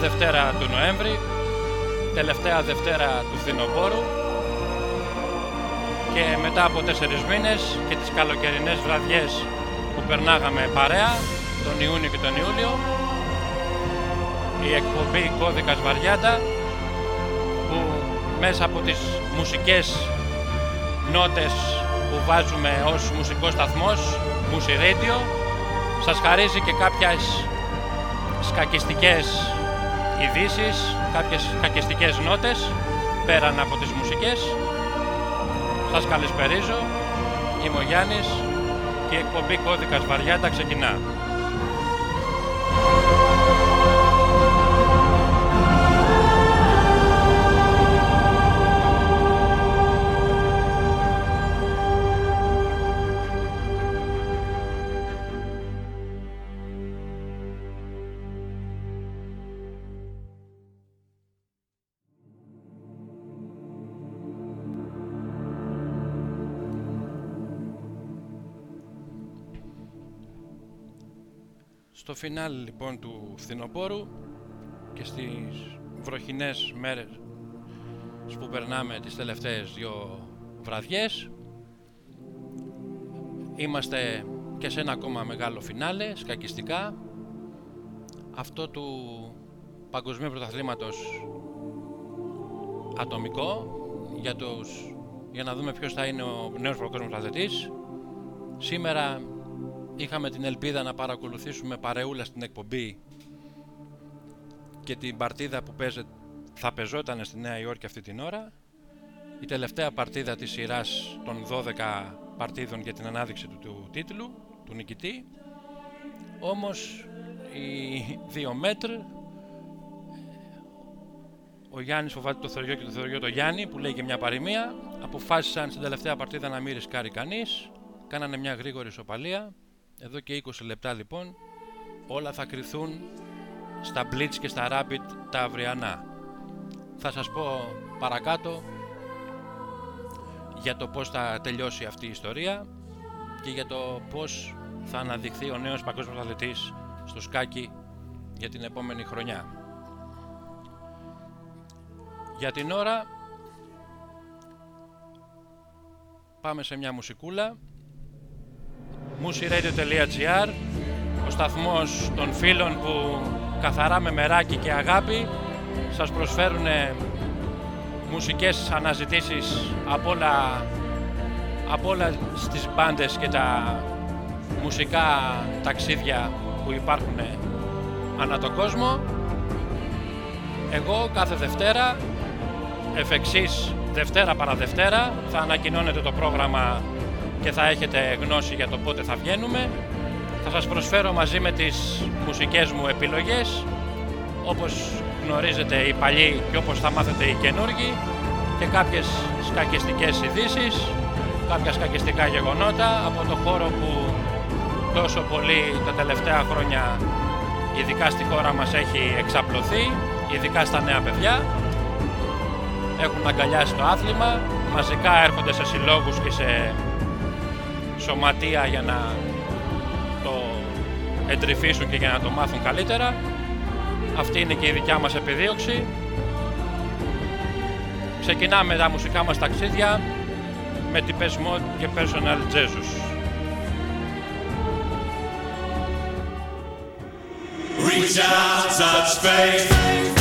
Δευτέρα του Νοέμβρη, τελευταία Δευτέρα του φθινοπόρου και μετά από τέσσερις μήνες και τις καλοκαιρινές βραδιές που περνάγαμε παρέα τον Ιούνιο και τον Ιούλιο η εκπομπή Κώδικας Βαριάντα που μέσα από τις μουσικές νότες που βάζουμε ως μουσικός σταθμός Music Radio σας χαρίζει και κάποιες σκακιστικές ειδήσεις, κάποιες σκακιστικές νότες πέραν από τις μουσικές. Σας καλησπερίζω. Είμαι ο Γιάννης και η εκπομπή Κώδικας Βαριάντα ξεκινά Στο φινάλ λοιπόν του φθινοπόρου και στις βροχινές μέρες που περνάμε τις τελευταίες δύο βραδιές είμαστε και σε ένα ακόμα μεγάλο φινάλε σκακιστικά. Αυτό του Παγκοσμίου Πρωταθλήματος ατομικό για, τους, για να δούμε ποιος θα είναι ο νέος παγκόσμιος αθλητής. Σήμερα είχαμε την ελπίδα να παρακολουθήσουμε παρεούλα στην εκπομπή και την παρτίδα που παίζε, θα πεζόταν στη Νέα Υόρκη αυτή την ώρα. Η τελευταία παρτίδα της σειράς των 12 παρτίδων για την ανάδειξη του, του τίτλου του νικητή. Όμως οι δύο μέτρ ο Γιάννης φοβάται το Θεριό και το Θεριό το Γιάννη που λέει και μια παροιμία αποφάσισαν στην τελευταία παρτίδα να μην ρισκάρει κανείς κάνανε μια γρήγορη ισοπαλία εδώ και 20 λεπτά λοιπόν όλα θα κρυθούν στα Blitz και στα Rapid τα αυριανά. Θα σας πω παρακάτω για το πώς θα τελειώσει αυτή η ιστορία και για το πώς θα αναδειχθεί ο νέος παγκόσμιος αθλητής στο σκάκι για την επόμενη χρονιά. Για την ώρα πάμε σε μια μουσικούλα musiradio.gr ο σταθμός των φίλων που καθαρά με μεράκι και αγάπη σας προσφέρουν μουσικές αναζητήσεις από όλα, από όλα στις μπάντες και τα μουσικά ταξίδια που υπάρχουν ανά τον κόσμο. Εγώ κάθε Δευτέρα, εφ' εξής, Δευτέρα παρα Δευτέρα, θα ανακοινώνεται το πρόγραμμα και θα έχετε γνώση για το πότε θα βγαίνουμε. Θα σας προσφέρω μαζί με τις μουσικές μου επιλογές. Όπως γνωρίζετε οι παλιοί και όπως θα μάθετε οι καινούργοι. Και κάποιες σκακιστικές ειδήσεις, κάποια σκακιστικά γεγονότα από το χώρο που τόσο πολύ τα τελευταία χρόνια ειδικά στη χώρα μας έχει εξαπλωθεί, ειδικά στα νέα παιδιά. Έχουν αγκαλιάσει το άθλημα, μαζικά έρχονται σε συλλόγους και σε σωματεία για να το εντρυφήσουν και για να το μάθουν καλύτερα. Αυτή είναι και η δικιά μας επιδίωξη. Ξεκινάμε τα μουσικά μας ταξίδια με την Pes και Personal Jesus. Reach out, touch space.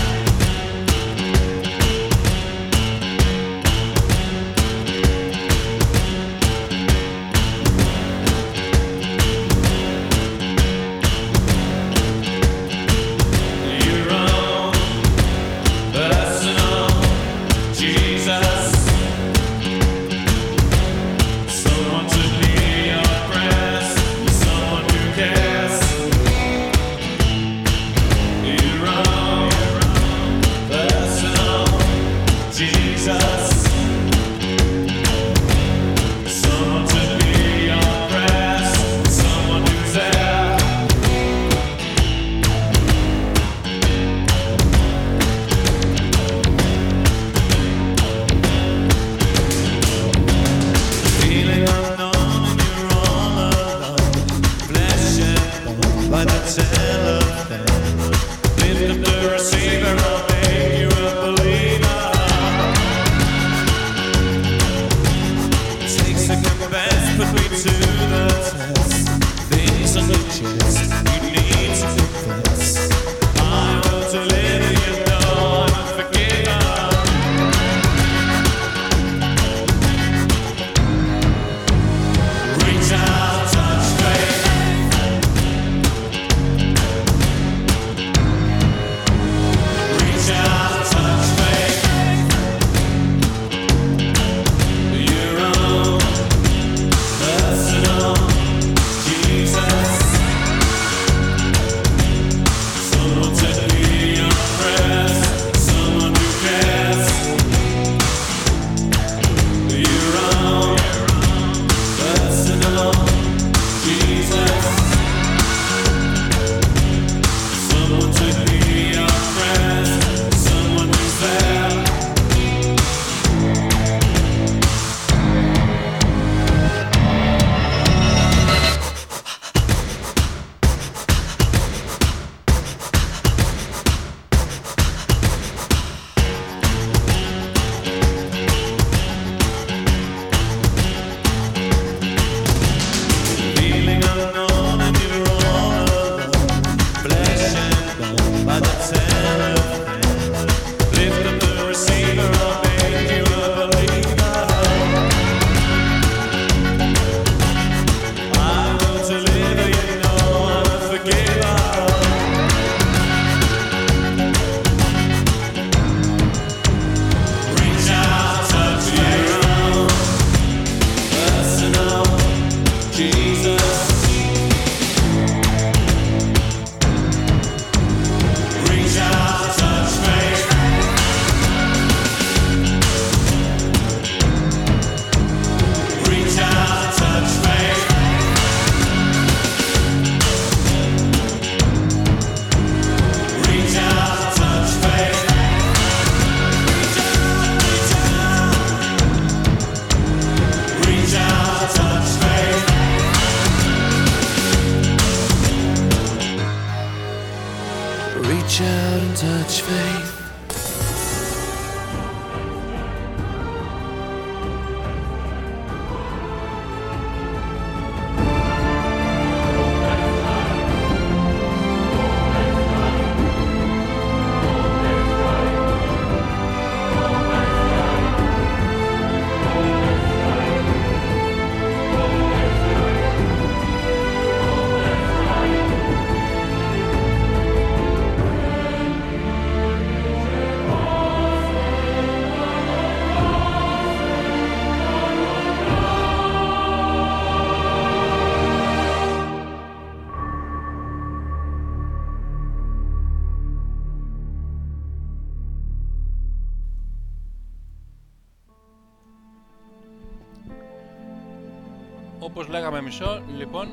Όπως λέγαμε μισό, λοιπόν,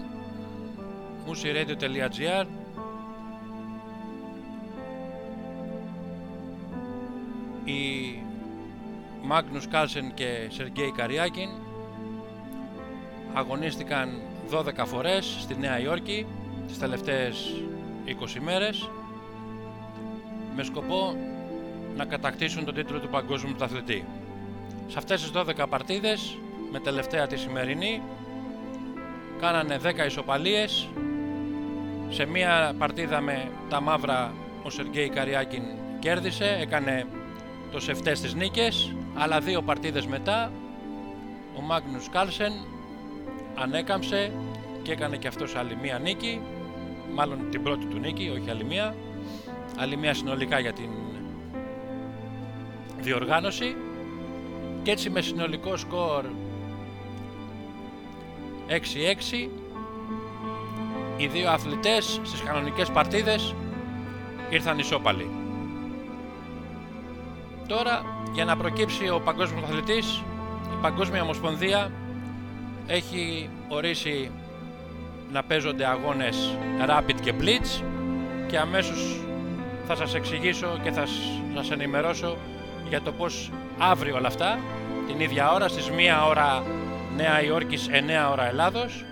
musiradio.gr η Μάγνους Κάλσεν και Σεργέη Καριάκιν αγωνίστηκαν 12 φορές στη Νέα Υόρκη τις τελευταίες 20 μέρες με σκοπό να κατακτήσουν τον τίτλο του Παγκόσμιου Πρωταθλητή. Σε αυτές τις 12 παρτίδες, με τελευταία τη σημερινή, κάνανε 10 ισοπαλίες. Σε μία παρτίδα με τα μαύρα ο Σεργέη Καριάκιν κέρδισε, έκανε το σεφτές της νίκες αλλά δύο παρτίδες μετά ο Μάγνους Κάλσεν ανέκαμψε και έκανε και αυτός άλλη μία νίκη μάλλον την πρώτη του νίκη, όχι άλλη μία άλλη μία συνολικά για την διοργάνωση. Και έτσι με συνολικό σκορ 6-6 οι δύο αθλητές στις κανονικές παρτίδες ήρθαν ισόπαλοι. Τώρα για να προκύψει ο παγκόσμιος αθλητής η Παγκόσμια Ομοσπονδία έχει ορίσει να παίζονται αγώνες Rapid και Blitz και αμέσως θα σας εξηγήσω και θα σας ενημερώσω για το πώς αύριο όλα αυτά την ίδια ώρα στις 1 ώρα Νέα Υόρκης 9 ώρα Ελλάδος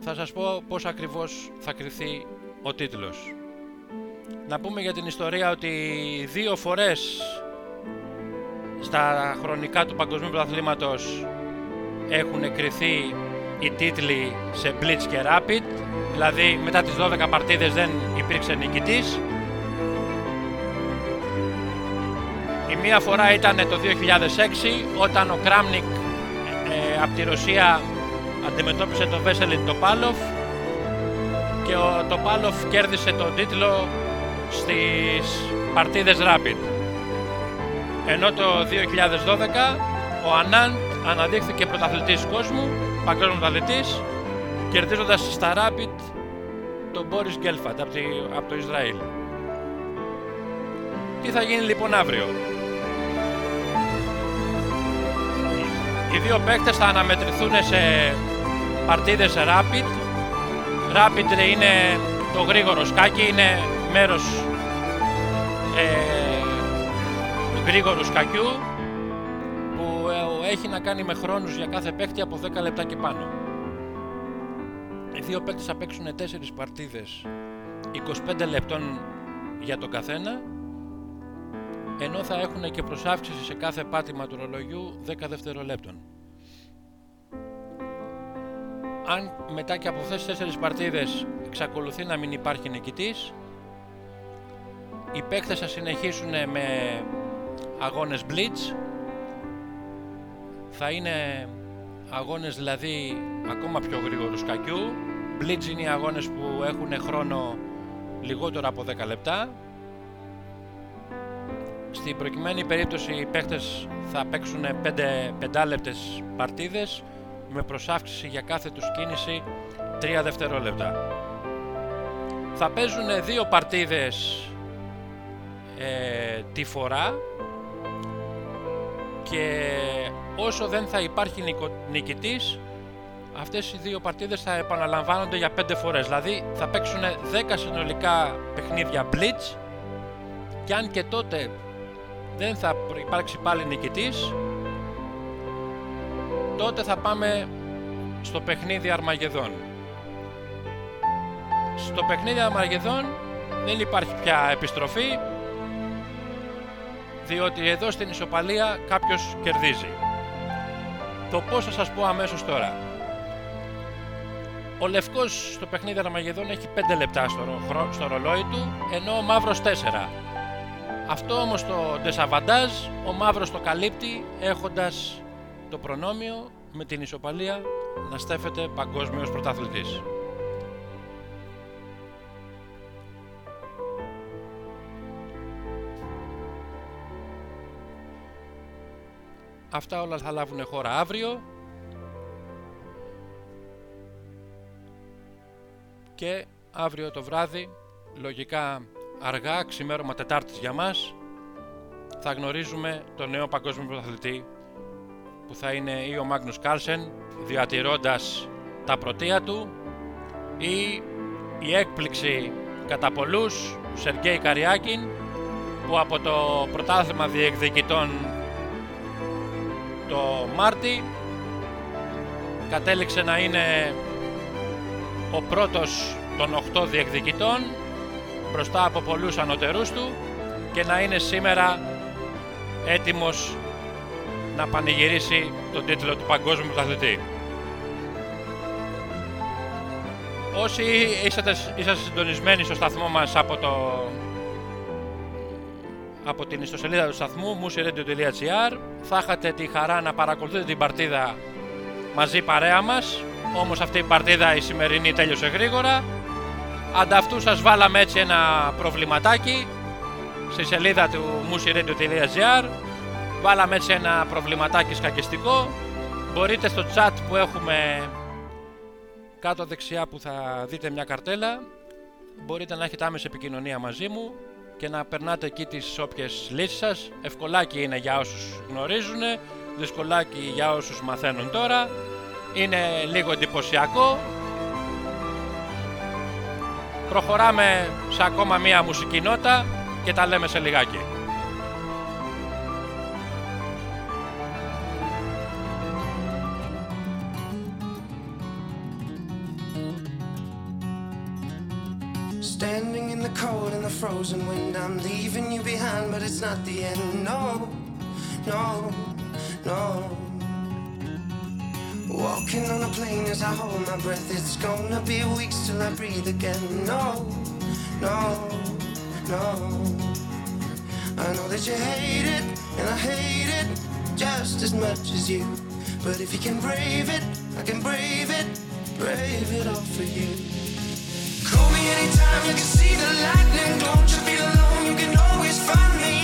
θα σας πω πώς ακριβώς θα κριθεί ο τίτλος. Να πούμε για την ιστορία ότι δύο φορές στα χρονικά του Παγκοσμίου Πρωταθλήματος έχουν κριθεί οι τίτλοι σε Blitz και Rapid, δηλαδή μετά τις 12 παρτίδες δεν υπήρξε νικητής. Η μία φορά ήταν το 2006 όταν ο Κράμνικ ε, από τη Ρωσία αντιμετώπισε τον Βέσελιν Τοπάλοφ και ο Τοπάλοφ κέρδισε τον τίτλο στις παρτίδες Rapid. Ενώ το 2012 ο Ανάντ αναδείχθηκε πρωταθλητής κόσμου, παγκόσμιος πρωταθλητής, κερδίζοντας στα Rapid τον Μπόρις Γκέλφαντ από, από το Ισραήλ. Τι θα γίνει λοιπόν αύριο; Οι δύο παίκτες θα αναμετρηθούν σε παρτίδες Rapid. Rapid είναι το γρήγορο σκάκι, είναι μέρος ε, γρήγορου σκακιού που ε, έχει να κάνει με χρόνους για κάθε παίκτη από 10 λεπτά και πάνω. Οι δύο παίκτες θα παίξουν 4 παρτίδες 25 λεπτών για τον καθένα ενώ θα έχουν και προσάυξηση σε κάθε πάτημα του ρολογιού 10 δευτερολέπτων. Αν μετά και από αυτές τις 4 παρτίδες εξακολουθεί να μην υπάρχει νικητής, οι παίκτες θα συνεχίσουν με αγώνες blitz θα είναι αγώνες δηλαδή ακόμα πιο γρήγορου σκακιού blitz είναι οι αγώνες που έχουν χρόνο λιγότερο από 10 λεπτά στην προκειμένη περίπτωση οι παίκτες θα παίξουν 5, 5 λεπτές παρτίδες με προσάυξηση για κάθε τους κίνηση 3 δευτερόλεπτα. Θα παίζουν δύο παρτίδες ε, τη φορά και όσο δεν θα υπάρχει νικητής αυτές οι δύο παρτίδες θα επαναλαμβάνονται για πέντε φορές δηλαδή θα παίξουν 10 συνολικά παιχνίδια blitz και αν και τότε δεν θα υπάρξει πάλι νικητής τότε θα πάμε στο παιχνίδι Αρμαγεδόν στο παιχνίδι Αρμαγεδόν δεν υπάρχει πια επιστροφή διότι εδώ στην ισοπαλία κάποιος κερδίζει. Το πώς θα σας πω αμέσως τώρα. Ο Λευκός στο παιχνίδι Αρμαγεδόν έχει 5 λεπτά στο, στο ρολόι του, ενώ ο Μαύρος 4. Αυτό όμως το ντεσαβαντάζ, ο Μαύρος το καλύπτει έχοντας το προνόμιο με την ισοπαλία να στέφεται παγκόσμιος πρωταθλητής. Αυτά όλα θα λάβουν χώρα αύριο. Και αύριο το βράδυ, λογικά αργά, ξημέρωμα Τετάρτης για μας, θα γνωρίζουμε τον νέο παγκόσμιο πρωταθλητή που θα είναι ή ο Μάγνους Κάλσεν διατηρώντας τα πρωτεία του ή η έκπληξη κατά πολλούς Σεργέη Καριάκιν που από το πρωτάθλημα διεκδικητών το Μάρτι κατέληξε να είναι ο πρώτος των 8 διεκδικητών μπροστά από πολλούς ανωτερούς του και να είναι σήμερα έτοιμος να πανηγυρίσει τον τίτλο του Παγκόσμιου Πρωταθλητή. Όσοι είσαστε, είσαστε συντονισμένοι στο σταθμό μας από το από την ιστοσελίδα του σταθμού musiradio.gr θα είχατε τη χαρά να παρακολουθείτε την παρτίδα μαζί παρέα μας όμως αυτή η παρτίδα η σημερινή τέλειωσε γρήγορα ανταυτού σας βάλαμε έτσι ένα προβληματάκι στη σελίδα του musiradio.gr βάλαμε έτσι ένα προβληματάκι σκακιστικό μπορείτε στο chat που έχουμε κάτω δεξιά που θα δείτε μια καρτέλα μπορείτε να έχετε άμεση επικοινωνία μαζί μου και να περνάτε εκεί τις όποιες λύσεις σας. Ευκολάκι είναι για όσους γνωρίζουν, δυσκολάκι για όσους μαθαίνουν τώρα. Είναι λίγο εντυπωσιακό. Προχωράμε σε ακόμα μία μουσική νότα και τα λέμε σε λιγάκι. frozen wind. I'm leaving you behind, but it's not the end. No, no, no. Walking on a plane as I hold my breath. It's gonna be weeks till I breathe again. No, no, no. I know that you hate it, and I hate it just as much as you. But if you can brave it, I can brave it, brave it all for you. Call me anytime you can see the lightning. Don't you feel alone? You can always find me.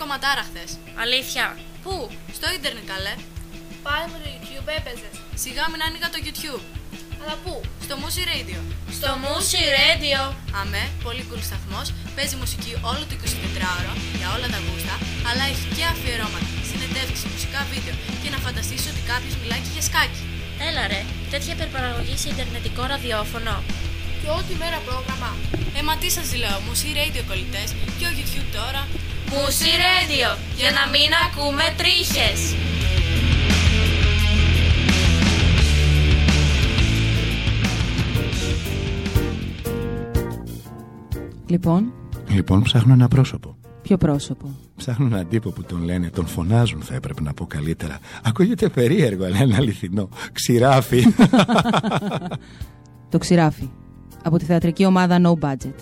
κομματάρα χθες. Αλήθεια. Πού; Στο ίντερνετ καλέ. Πάλι με το YouTube έπαιζες. Σιγά μην άνοιγα το YouTube. Αλλά πού; Στο Musi Radio. Στο Musi Radio. Αμέ, πολύ cool σταθμός. Παίζει μουσική όλο το 24ωρο για όλα τα γούστα, αλλά έχει και αφιερώματα, συνεντεύξεις, μουσικά βίντεο και να φανταστείς ότι κάποιος μιλάει και για σκάκι. Έλα ρε, τέτοια υπερπαραγωγή σε ιντερνετικό ραδιόφωνο. Και ό,τι μέρα πρόγραμμα. Ε, μα τι σας λέω, μουσική radio κολλητές και ο YouTube τώρα Musi Radio, για να μην ακούμε τρίχες. Λοιπόν, Λοιπόν, ψάχνω ένα πρόσωπο. ποιο πρόσωπο; Ψάχνω έναν τύπο που τον λένε, τον φωνάζουν θα έπρεπε να πω καλύτερα. Ακούγεται περίεργο, αλλά είναι αληθινό. Ξηράφι. Το ξηράφι. Από τη θεατρική ομάδα No Budget.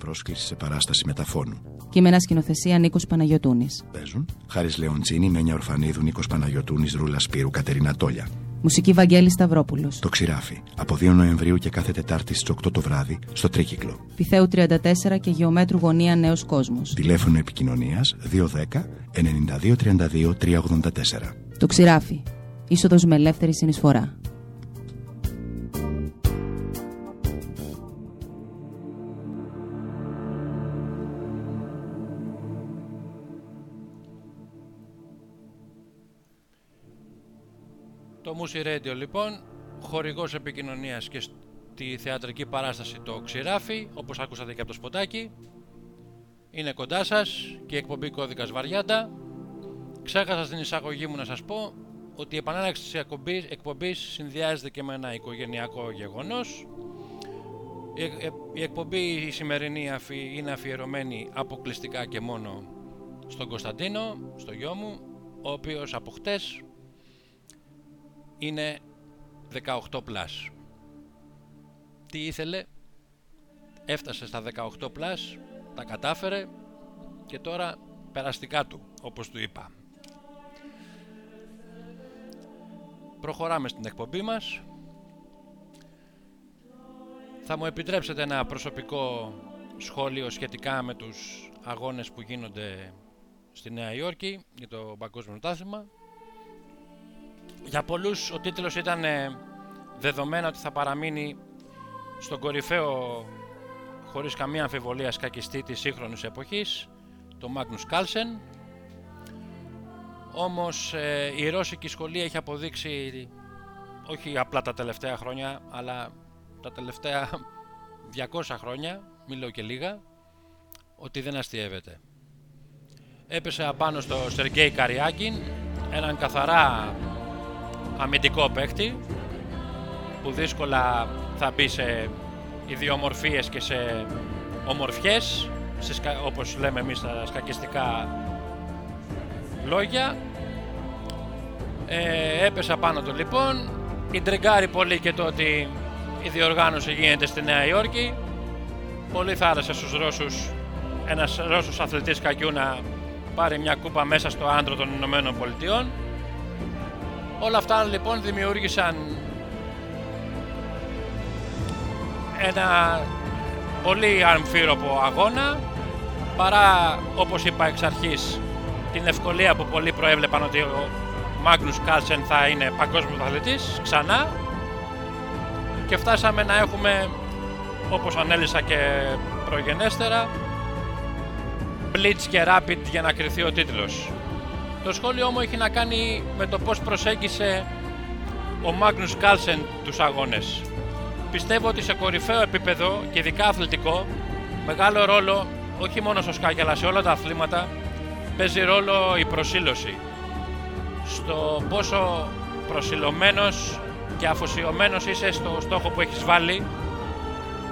Μια πρόσκληση σε παράσταση μεταφώνου. Κείμενα σκηνοθεσία Νίκος Παναγιωτούνης. Παίζουν Χάρης Λεοντσίνη, Μένια Ορφανίδου, Νίκος Παναγιωτούνης, Ρούλα Σπύρου, Κατερίνα Τόλια. Μουσική Βαγγέλη Σταυρόπουλος. Το Ξηράφι. Από 2 Νοεμβρίου και κάθε Τετάρτη στις 8 το βράδυ στο Τρίκυκλο. Πιθέου 34 και Γεωμέτρου Γωνία Νέος Κόσμος. Τηλέφωνο επικοινωνίας 210 92 32 384. Το ξηράφι. Είσοδος με ελεύθερη συνεισφορά. Το Musi Radio λοιπόν, χορηγός επικοινωνίας και στη θεατρική παράσταση το Ξηράφι, όπως άκουσατε και από το σποτάκι. Είναι κοντά σας και η εκπομπή κώδικας Βαριάντα. Ξέχασα στην εισαγωγή μου να σας πω ότι η επανάληψη της εκπομπής, εκπομπής συνδυάζεται και με ένα οικογενειακό γεγονός. Η, ε- η εκπομπή η σημερινή αφι- είναι αφιερωμένη αποκλειστικά και μόνο στον Κωνσταντίνο, στο γιο μου, ο οποίος από χτες είναι 18 plus. Τι ήθελε, έφτασε στα 18 plus, τα κατάφερε και τώρα περαστικά του, όπως του είπα. Προχωράμε στην εκπομπή μας. Θα μου επιτρέψετε ένα προσωπικό σχόλιο σχετικά με τους αγώνες που γίνονται στη Νέα Υόρκη για το Παγκόσμιο Τάθλημα. Για πολλούς ο τίτλος ήταν ε, δεδομένο ότι θα παραμείνει στον κορυφαίο χωρίς καμία αμφιβολία σκακιστή της σύγχρονης εποχής, το Magnus Carlsen. Όμως ε, η ρώσικη σχολή έχει αποδείξει όχι απλά τα τελευταία χρόνια, αλλά τα τελευταία 200 χρόνια, μην λέω και λίγα, ότι δεν αστείευεται. Έπεσε απάνω στο Σεργέη Καριάκιν, έναν καθαρά αμυντικό παίχτη που δύσκολα θα μπει σε ιδιομορφίες και σε ομορφιές σε σκα- όπως λέμε εμείς τα σκακιστικά λόγια. Ε, έπεσα πάνω του λοιπόν. Ιντριγκάρει πολύ και το ότι η διοργάνωση γίνεται στη Νέα Υόρκη. Πολύ θα άρεσε στους Ρώσους ένας Ρώσος αθλητής κακιού να πάρει μια κούπα μέσα στο άντρο των Ηνωμένων Πολιτειών Όλα αυτά λοιπόν δημιούργησαν ένα πολύ αμφίροπο αγώνα παρά όπως είπα εξ αρχής την ευκολία που πολλοί προέβλεπαν ότι ο Μάγνους Κάλσεν θα είναι παγκόσμιος αθλητής ξανά και φτάσαμε να έχουμε όπως ανέλησα και προγενέστερα Blitz και Rapid για να κρυθεί ο τίτλος. Το σχόλιο μου έχει να κάνει με το πώς προσέγγισε ο Μάγνους Κάλσεν τους αγώνες. Πιστεύω ότι σε κορυφαίο επίπεδο και ειδικά αθλητικό μεγάλο ρόλο όχι μόνο στο σκάκι αλλά σε όλα τα αθλήματα παίζει ρόλο η προσήλωση. Στο πόσο προσιλωμένος και αφοσιωμένος είσαι στο στόχο που έχεις βάλει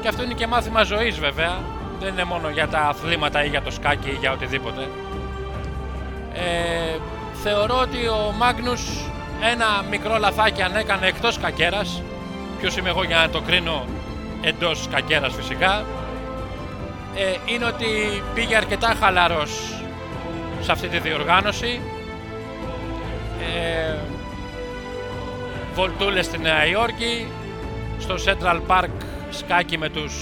και αυτό είναι και μάθημα ζωής βέβαια δεν είναι μόνο για τα αθλήματα ή για το σκάκι ή για οτιδήποτε ε, θεωρώ ότι ο Μάγνους ένα μικρό λαθάκι αν έκανε εκτός κακέρας. Ποιος είμαι εγώ για να το κρίνω εντός κακέρας φυσικά. Ε, είναι ότι πήγε αρκετά χαλαρός σε αυτή τη διοργάνωση. Ε, βολτούλες στη Νέα Υόρκη στο Central Park σκάκι με τους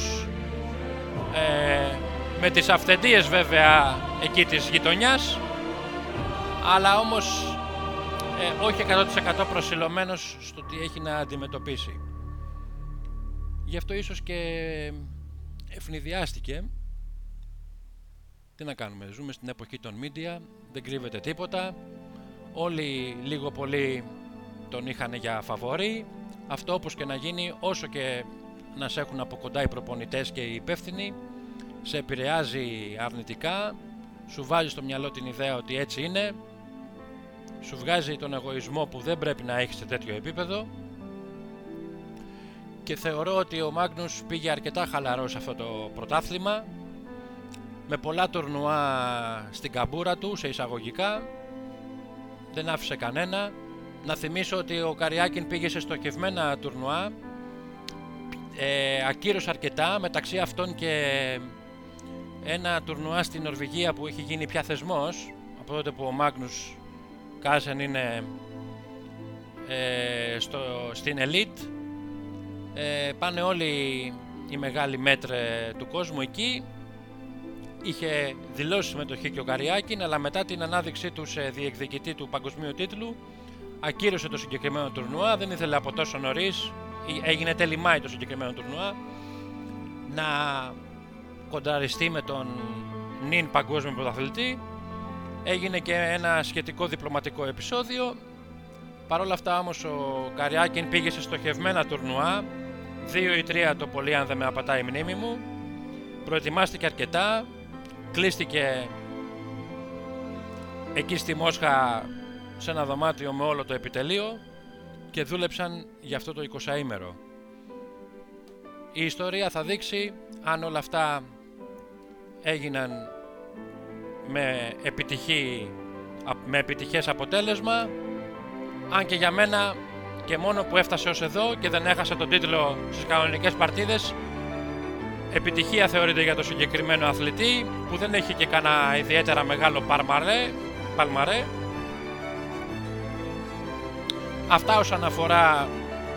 ε, με τις αυθεντίες βέβαια εκεί της γειτονιάς αλλά όμως ε, όχι 100% προσιλωμένος στο τι έχει να αντιμετωπίσει. Γι' αυτό ίσως και ευνηδιάστηκε. Τι να κάνουμε, ζούμε στην εποχή των media, δεν κρύβεται τίποτα. Όλοι λίγο πολύ τον είχαν για φαβορή. Αυτό όπως και να γίνει, όσο και να σε έχουν από κοντά οι προπονητές και οι υπεύθυνοι, σε επηρεάζει αρνητικά, σου βάζει στο μυαλό την ιδέα ότι έτσι είναι, σου βγάζει τον εγωισμό που δεν πρέπει να έχεις σε τέτοιο επίπεδο. Και θεωρώ ότι ο Μάγνους πήγε αρκετά χαλαρός σε αυτό το πρωτάθλημα με πολλά τουρνουά στην καμπούρα του σε εισαγωγικά. Δεν άφησε κανένα. Να θυμίσω ότι ο Καριάκιν πήγε σε στοχευμένα τουρνουά ε, ακύρωσε αρκετά. Μεταξύ αυτών και ένα τουρνουά στην Νορβηγία που έχει γίνει πια θεσμός από τότε που ο Μάγνους Κάσεν είναι ε, στο, στην Elite. Ε, πάνε όλοι οι μεγάλοι μέτρε του κόσμου εκεί. Είχε δηλώσει συμμετοχή και ο Καριάκιν αλλά μετά την ανάδειξή του σε διεκδικητή του παγκοσμίου τίτλου ακύρωσε το συγκεκριμένο τουρνουά. Δεν ήθελε από τόσο νωρίς, έγινε τέλη Μάη το συγκεκριμένο τουρνουά. Να κονταριστεί με τον νυν παγκόσμιο πρωταθλητή έγινε και ένα σχετικό διπλωματικό επεισόδιο. Παρ' όλα αυτά όμως ο Καριάκιν πήγε σε στοχευμένα τουρνουά. 2 ή 3 το πολύ αν δεν με απατάει η μνήμη μου. Προετοιμάστηκε αρκετά. Κλείστηκε εκεί στη Μόσχα σε ένα δωμάτιο με όλο το επιτελείο και δούλεψαν για αυτό το 20ήμερο. Η ιστορία θα δείξει αν όλα αυτά έγιναν με, επιτυχή, με επιτυχές αποτέλεσμα αν και για μένα και μόνο που έφτασε ως εδώ και δεν έχασε τον τίτλο στις κανονικές παρτίδες επιτυχία θεωρείται για το συγκεκριμένο αθλητή που δεν έχει και κανένα ιδιαίτερα μεγάλο παρμαρέ, παλμαρέ. Αυτά όσον αφορά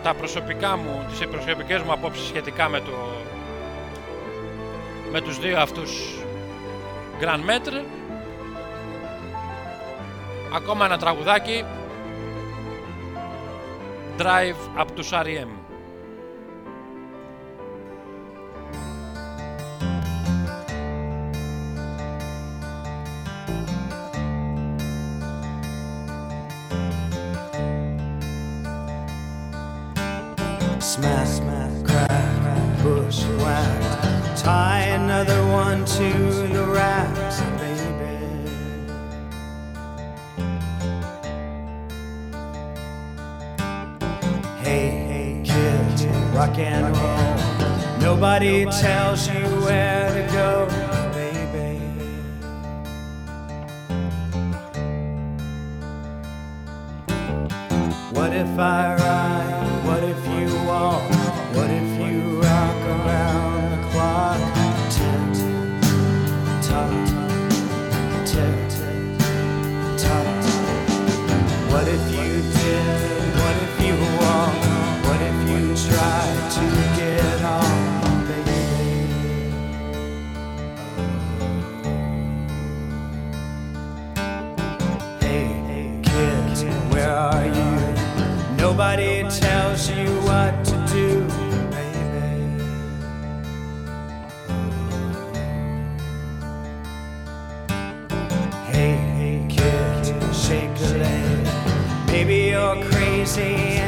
τα προσωπικά μου, τις προσωπικές μου απόψεις σχετικά με, το, με τους δύο αυτούς Grand Metre. Ακόμα ένα τραγουδάκι. Drive από τους R.E.M. Smash, smash, crack, bush, whack. Tie another one to the racks, baby. Hey, hey, kid, rock and roll. Nobody tells you where to go, baby. What if I ride? Crazy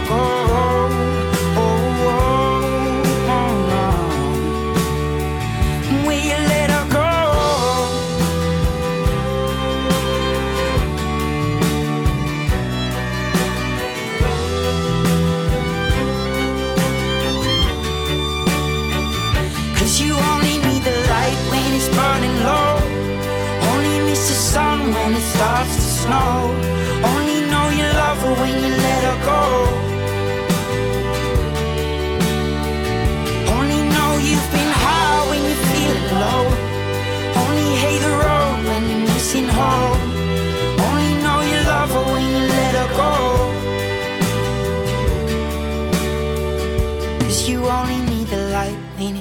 Oh.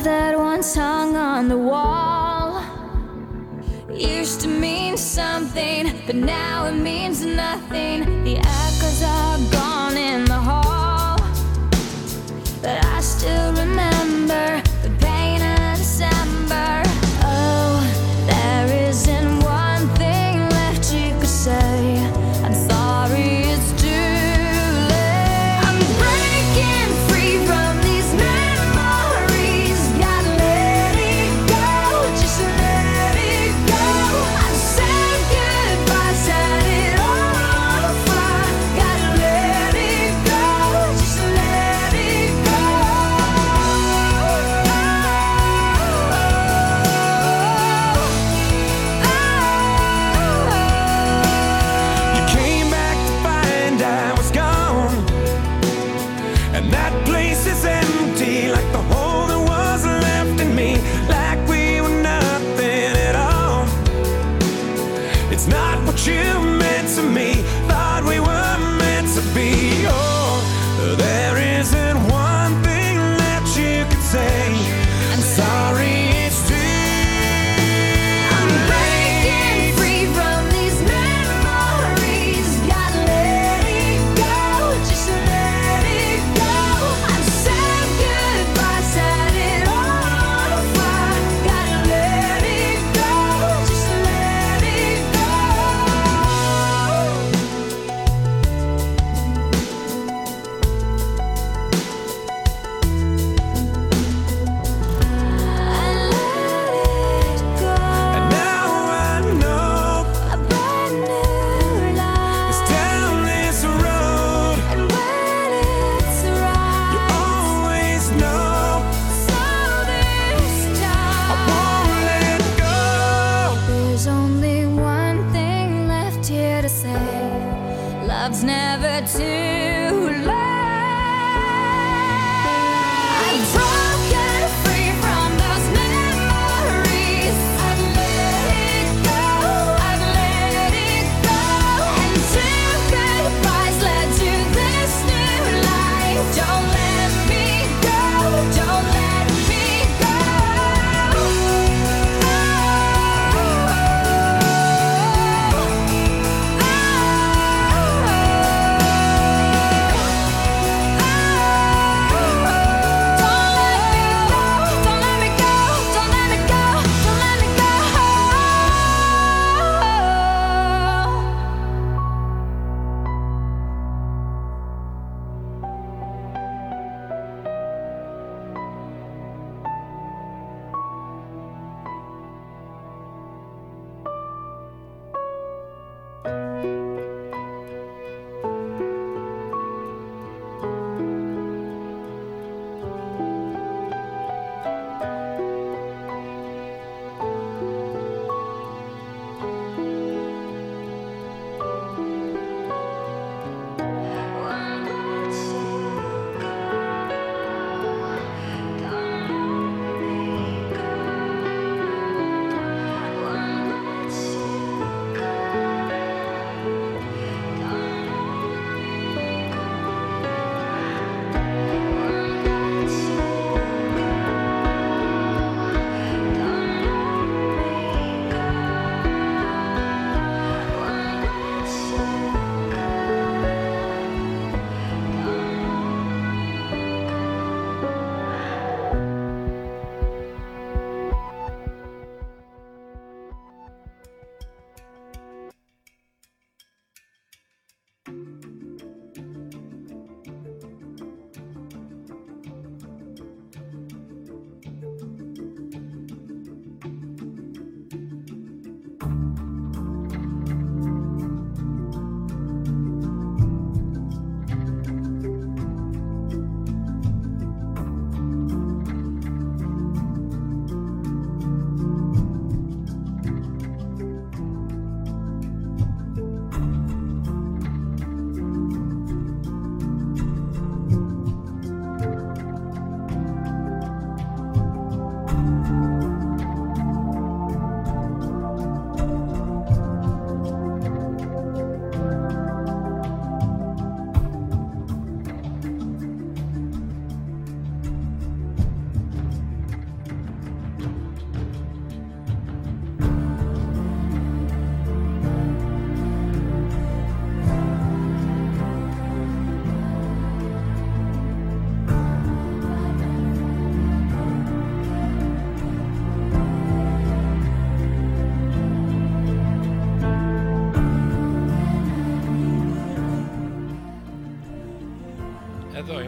Love that once hung on the wall used to mean something, but now it means nothing. The echoes are gone in the hall, but I still remember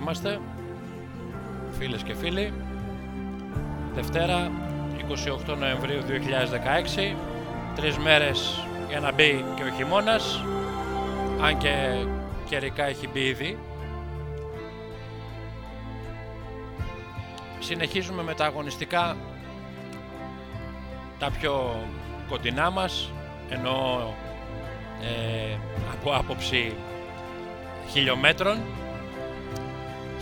είμαστε, φίλες και φίλοι. Δευτέρα, 28 Νοεμβρίου 2016. Τρεις μέρες για να μπει και ο χειμώνας. Αν και καιρικά έχει μπει ήδη. Συνεχίζουμε με τα αγωνιστικά τα πιο κοντινά μας, ενώ ε, από άποψη χιλιόμετρων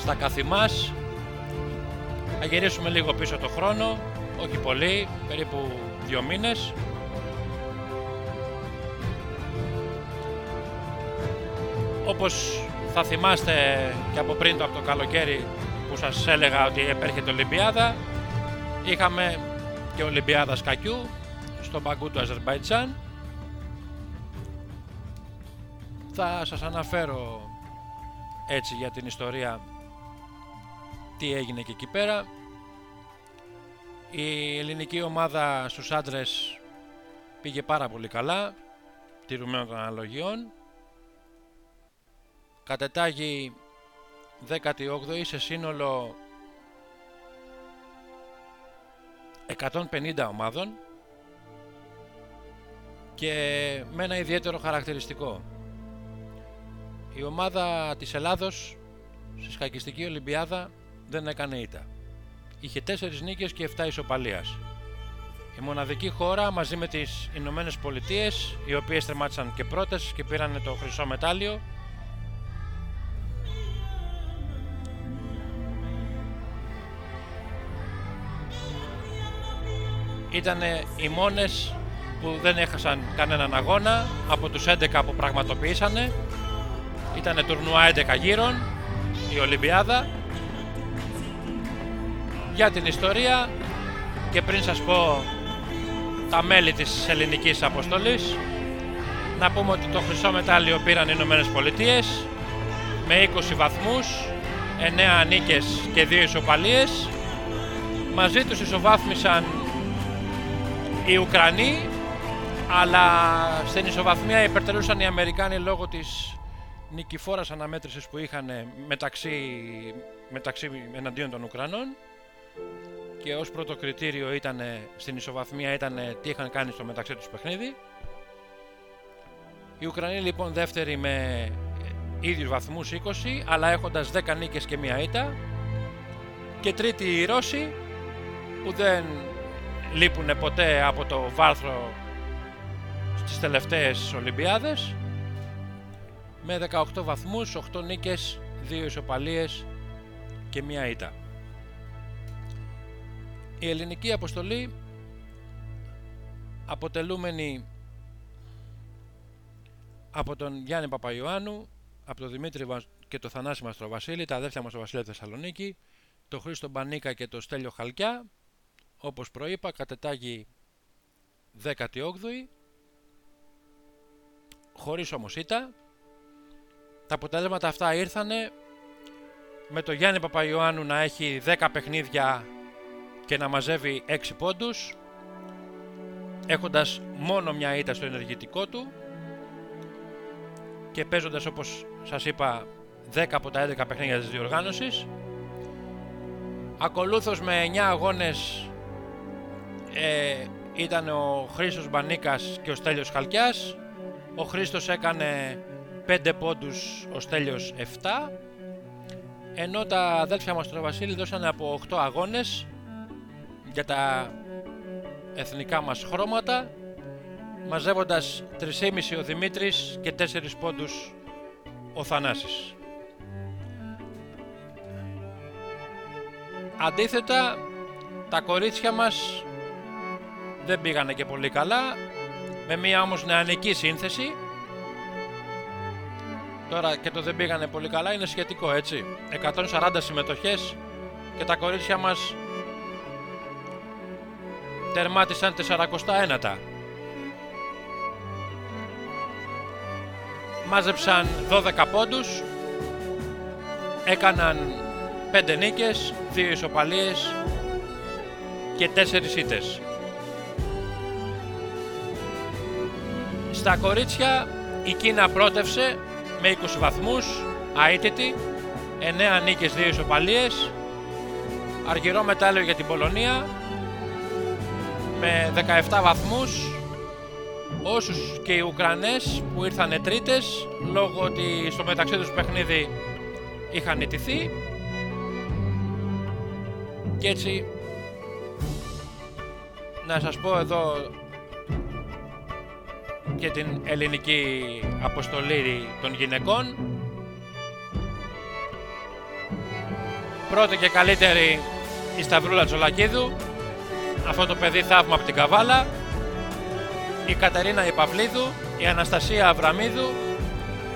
στα καθημάς θα γυρίσουμε λίγο πίσω το χρόνο όχι πολύ, περίπου δύο μήνες. Όπως θα θυμάστε και από πριν το από το καλοκαίρι που σας έλεγα ότι επέρχεται Ολυμπιάδα είχαμε και Ολυμπιάδα σκακιού στο Μπαγκού του Αζερμπαϊτζάν θα σας αναφέρω έτσι για την ιστορία τι έγινε και εκεί πέρα. Η ελληνική ομάδα στους άντρες πήγε πάρα πολύ καλά, τηρουμένων των αναλογιών. Κατετάγει 18η σε σύνολο 150 ομάδων και με ένα ιδιαίτερο χαρακτηριστικό. Η ομάδα της Ελλάδος στη σκακιστική Ολυμπιάδα δεν έκανε ήττα. Είχε 4 νίκες και 7 ισοπαλίας. Η μοναδική χώρα μαζί με τις Ηνωμένες Πολιτείες, οι οποίες τερμάτισαν και πρώτες και πήραν το χρυσό μετάλλιο, ήταν οι μόνες που δεν έχασαν κανέναν αγώνα από τους 11 που πραγματοποιήσανε ήταν τουρνουά 11 γύρων η Ολυμπιάδα για την ιστορία και πριν σας πω τα μέλη της ελληνικής αποστολής να πούμε ότι το χρυσό μετάλλιο πήραν οι Ηνωμένες Πολιτείες με 20 βαθμούς 9 νίκες και 2 ισοπαλίες. Μαζί τους ισοβάθμισαν οι Ουκρανοί αλλά στην ισοβαθμία υπερτερούσαν οι Αμερικάνοι λόγω της νικηφόρας αναμέτρησης που είχαν μεταξύ, μεταξύ εναντίον των Ουκρανών και ως πρώτο κριτήριο ήταν στην ισοβαθμία ήταν τι είχαν κάνει στο μεταξύ τους παιχνίδι. Οι Ουκρανοί λοιπόν δεύτεροι με ίδιους βαθμούς 20 αλλά έχοντας 10 νίκες και μία ήττα και τρίτη οι Ρώσοι που δεν λείπουν ποτέ από το βάρθρο στις τελευταίες Ολυμπιάδες με 18 βαθμούς, 8 νίκες, 2 ισοπαλίες και μία ήττα. Η ελληνική αποστολή αποτελούμενη από τον Γιάννη Παπαϊωάννου, από τον Δημήτρη και τον Θανάση Μαστροβασίλη, τα αδέρφια μας στο Βασίλειο Θεσσαλονίκη, τον Χρήστο Μπανίκα και τον Στέλιο Χαλκιά, όπως προείπα κατετάγει 18η, χωρίς όμως ήττα, τα αποτελέσματα αυτά ήρθανε με το Γιάννη Παπαϊωάννου να έχει 10 παιχνίδια και να μαζεύει 6 πόντους έχοντας μόνο μια ήττα στο ενεργητικό του και παίζοντας όπως σας είπα 10 από τα 11 παιχνίδια της διοργάνωσης ακολούθως με 9 αγώνες ε, ήταν ο Χρήστος Μπανίκας και ο Στέλιος Χαλκιάς. Ο Χρήστος έκανε 5 πόντους, ο Στέλιος 7 ενώ τα αδέλφια μας του Βασίλη δώσανε από 8 αγώνες για τα εθνικά μας χρώματα μαζεύοντας 3,5 ο Δημήτρης και 4 πόντους ο Θανάσης. Αντίθετα, τα κορίτσια μας δεν πήγανε και πολύ καλά, με μία όμως νεανική σύνθεση Τώρα και το δεν πήγανε πολύ καλά είναι σχετικό έτσι. 140 συμμετοχές και τα κορίτσια μας τερμάτισαν 49 Μάζεψαν 12 πόντους, έκαναν 5 νίκες, 2 ισοπαλίες και 4 ήττες. Στα κορίτσια η Κίνα πρότευσε με 20 βαθμούς, αίτητη, 9 νίκες, 2 ισοπαλίες. Αργυρό μετάλλιο για την Πολωνία με 17 βαθμούς όσους και οι Ουκρανές που ήρθαν τρίτες λόγω ότι στο μεταξύ τους παιχνίδι είχαν ιτηθεί και έτσι να σας πω εδώ και την ελληνική αποστολή των γυναικών. Πρώτη και καλύτερη η Σταυρούλα Τζολακίδου αυτό το παιδί θαύμα από την Καβάλα η Κατερίνα Ιπαυλίδου, η Αναστασία Αβραμίδου,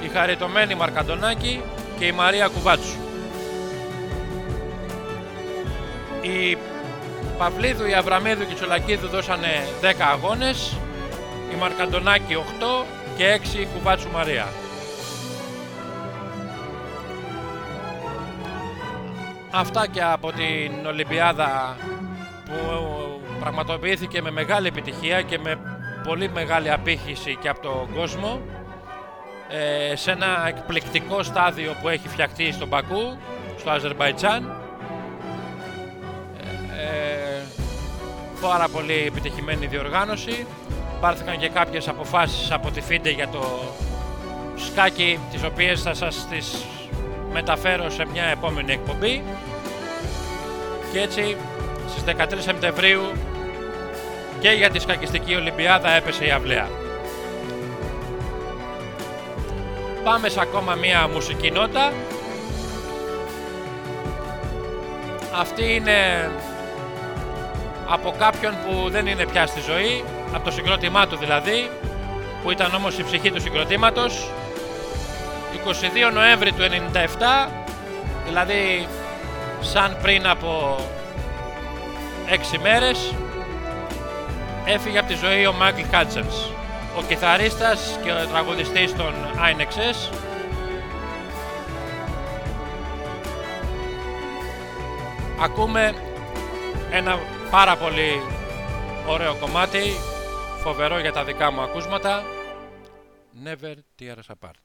η Χαριτωμένη Μαρκαντονάκη και η Μαρία Κουβάτσου. Η Παυλίδου, η Αβραμίδου και η Τσολακίδου δώσανε 10 αγώνες, η Μαρκαντονάκη 8 και 6 η Κουβάτσου Μαρία. Αυτά και από την Ολυμπιάδα που πραγματοποιήθηκε με μεγάλη επιτυχία και με πολύ μεγάλη απήχηση και από τον κόσμο ε, σε ένα εκπληκτικό στάδιο που έχει φτιαχτεί στον Πακού, στο Αζερμπαϊτζάν. Ε, πάρα πολύ επιτυχημένη διοργάνωση. Πάρθηκαν και κάποιες αποφάσεις από τη ΦΙΝΤΕ για το σκάκι, τις οποίες θα σας τις μεταφέρω σε μια επόμενη εκπομπή. Και έτσι στις 13 Σεπτεμβρίου και για τη σκακιστική Ολυμπιάδα έπεσε η αυλαία. Πάμε σε ακόμα μία μουσική νότα. Αυτή είναι από κάποιον που δεν είναι πια στη ζωή, από το συγκρότημά του δηλαδή, που ήταν όμως η ψυχή του συγκροτήματος. 22 Νοέμβρη του 97, δηλαδή σαν πριν από 6 μέρες, έφυγε από τη ζωή ο Μάικλ Χάτσελς, ο κιθαρίστας και ο τραγουδιστής των INXS, Ακούμε ένα πάρα πολύ ωραίο κομμάτι, φοβερό για τα δικά μου ακούσματα, Never Tear Us Apart.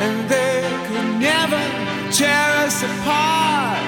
and they could never tear us apart.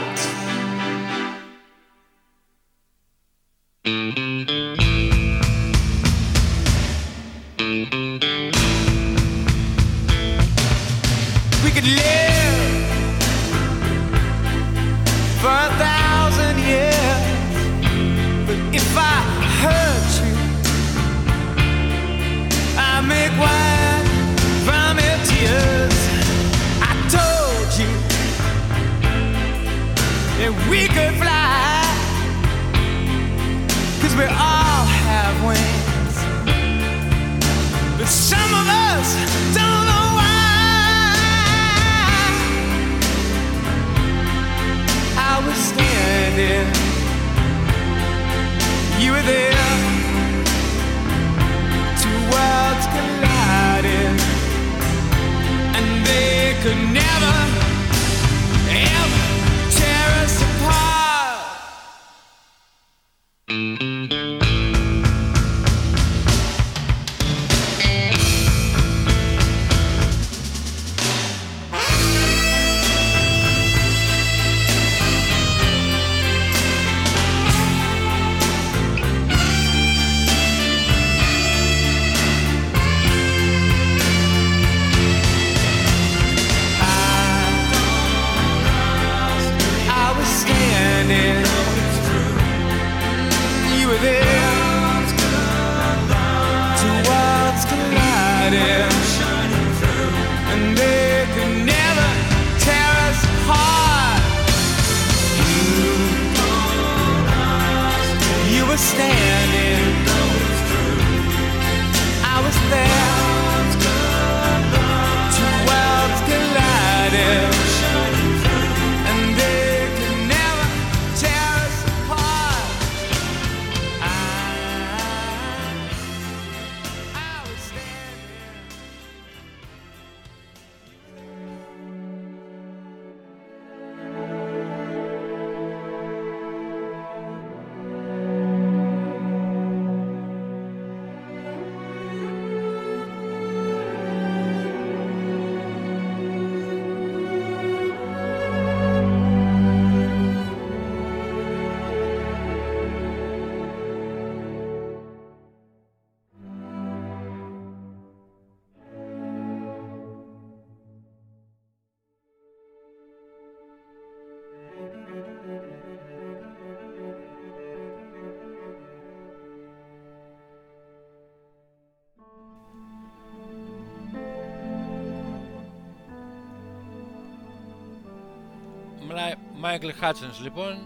Michael Hutchins λοιπόν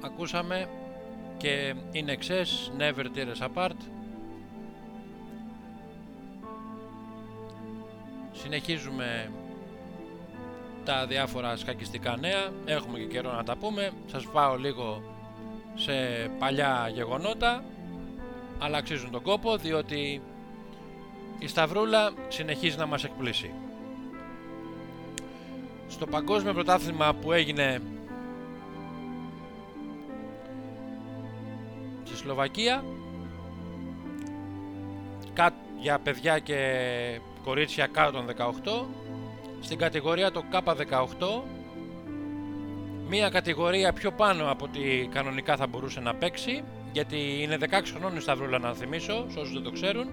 ακούσαμε και In Excess, Never Tear Us Apart. Συνεχίζουμε τα διάφορα σκακιστικά νέα, έχουμε και καιρό να τα πούμε, σας πάω λίγο σε παλιά γεγονότα, αλλά αξίζουν τον κόπο διότι η Σταυρούλα συνεχίζει να μας εκπλήσει. Στο παγκόσμιο πρωτάθλημα που έγινε Σλοβακία. Για παιδιά και κορίτσια κάτω των 18 στην κατηγορία το K18 μία κατηγορία πιο πάνω από ό,τι κανονικά θα μπορούσε να παίξει γιατί είναι 16 χρονών η Σταυρούλα να θυμίσω, σε όσους δεν το ξέρουν.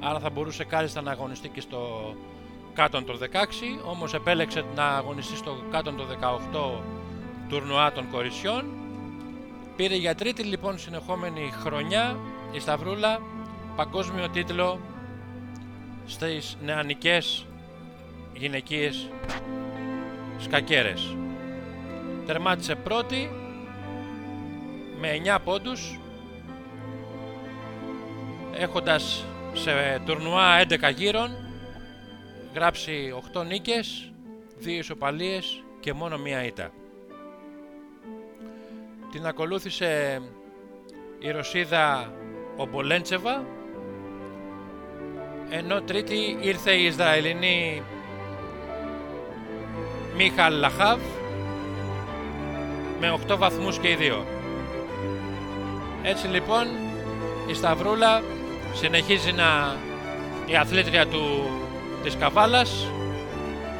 Άρα θα μπορούσε κάλλιστα να αγωνιστεί και στο κάτω των 16 όμως επέλεξε να αγωνιστεί στο κάτω των 18 τουρνουά των κοριτσιών πήρε για τρίτη λοιπόν συνεχόμενη χρονιά η Σταυρούλα παγκόσμιο τίτλο στις νεανικές γυναικείες σκακέρες. Τερμάτισε πρώτη με 9 πόντους έχοντας σε τουρνουά 11 γύρων γράψει 8 νίκες, 2 ισοπαλίες και μόνο μία ήττα. Την ακολούθησε η Ρωσίδα Ομπολέντσεβα ενώ τρίτη ήρθε η Ισραηλινή Μίχαλ Λαχάβ με 8 βαθμούς και οι δύο. Έτσι λοιπόν η Σταυρούλα συνεχίζει να η αθλήτρια του της Καβάλας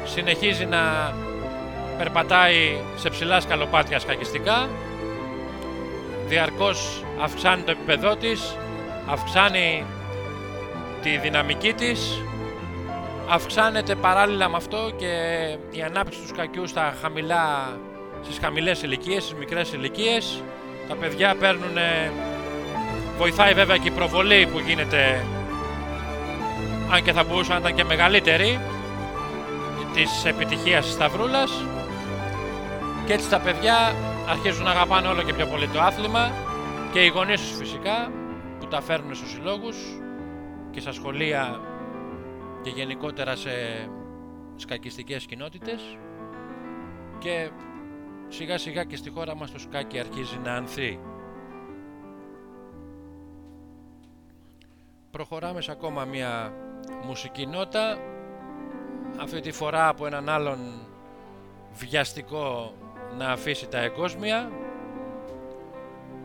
συνεχίζει να περπατάει σε ψηλά σκαλοπάτια σκακιστικά διαρκώς αυξάνει το επίπεδό της αυξάνει τη δυναμική της αυξάνεται παράλληλα με αυτό και η ανάπτυξη τους σκακιού στα χαμηλά, στις χαμηλές ηλικίες, στις μικρές ηλικίες. Τα παιδιά παίρνουν, βοηθάει βέβαια και η προβολή που γίνεται, αν και θα μπορούσε να ήταν και μεγαλύτερη, της επιτυχίας της Σταυρούλας. Και έτσι τα παιδιά αρχίζουν να αγαπάνε όλο και πιο πολύ το άθλημα και οι γονείς τους φυσικά που τα φέρνουν στους συλλόγους και στα σχολεία και γενικότερα σε σκακιστικές κοινότητες και σιγά σιγά και στη χώρα μας το σκάκι αρχίζει να ανθεί. Προχωράμε σε ακόμα μια μουσική νότα αυτή τη φορά από έναν άλλον βιαστικό να αφήσει τα εγκόσμια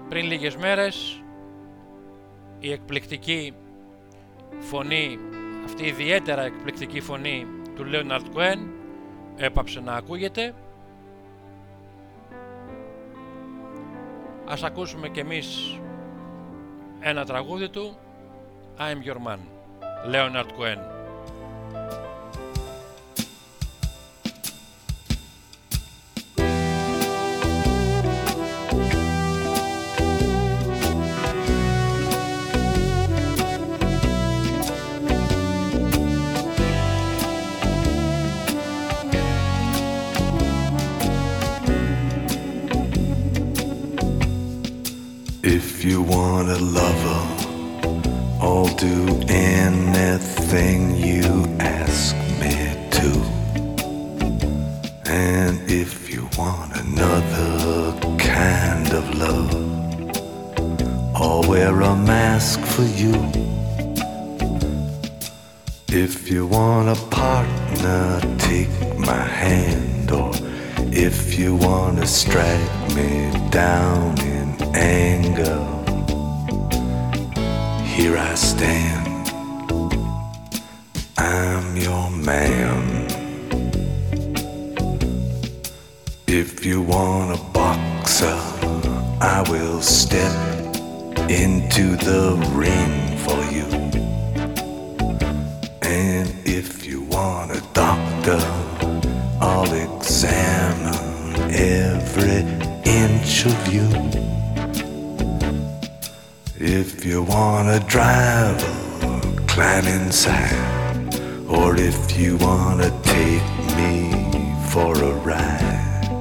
πριν λίγες μέρες η εκπληκτική φωνή, αυτή η ιδιαίτερα εκπληκτική φωνή του Λέοναρτ Κοέν έπαψε να ακούγεται. Ας ακούσουμε κι εμείς ένα τραγούδι του I'm Your Man, Leonard Cohen. You want a lover, I'll do anything you ask me to. And if you want another kind of love, I'll wear a mask for you. If you want a partner, take my hand, or if you want to strike me down in anger here I stand. I'm your man. If you want a boxer, I will step into the ring for you. And if you want a doctor, I'll examine every inch of you. If you wanna drive, climb inside. Or if you wanna take me for a ride,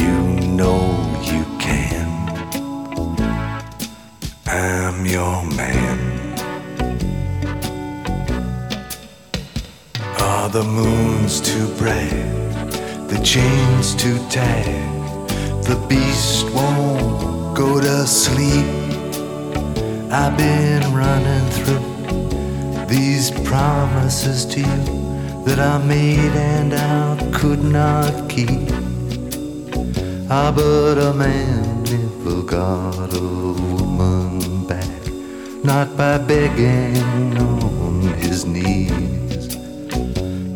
you know you can. I'm your man. Are the moons too bright? The chains too tight? The beast won't go to sleep I've been running through these promises to you that I made and I could not keep. Ah, but a man never got a woman back, not by begging on his knees.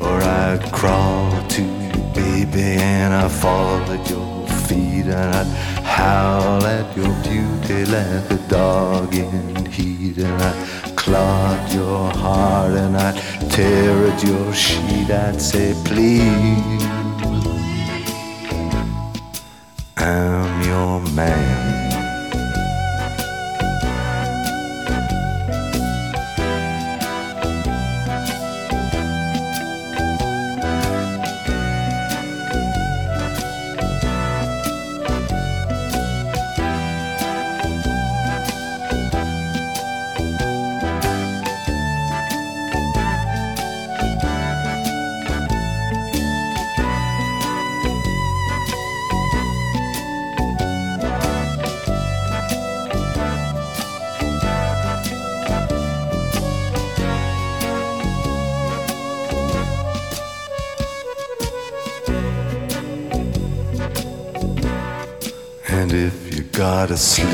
Or I'd crawl to you, baby, and I'd fall at your feet and I howl at your beauty like a dog in heat, and I'd clog your heart, and I'd tear at your sheet. I'd say, please, I'm your man. us.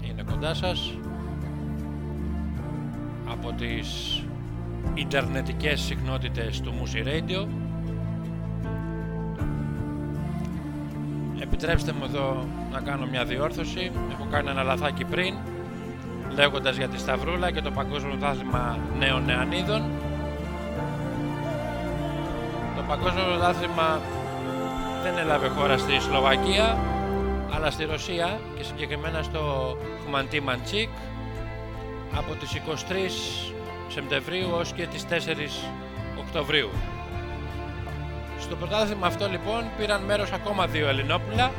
είναι κοντά σας. Από τις Ιντερνετικές συχνότητες του Musi Radio. Επιτρέψτε μου εδώ να κάνω μια διόρθωση. Έχω κάνει ένα λαθάκι πριν λέγοντας για τη Σταυρούλα και το Παγκόσμιο Πρωτάθλημα Νέων Νεανίδων. Το Παγκόσμιο Πρωτάθλημα δεν έλαβε χώρα στη Σλοβακία αλλά στη Ρωσία και συγκεκριμένα στο Χμαντί Μαντσίκ από τις 23 Σεπτεμβρίου ως και τις 4 Οκτωβρίου. Στο πρωτάθλημα αυτό λοιπόν πήραν μέρος ακόμα δύο Ελληνόπουλα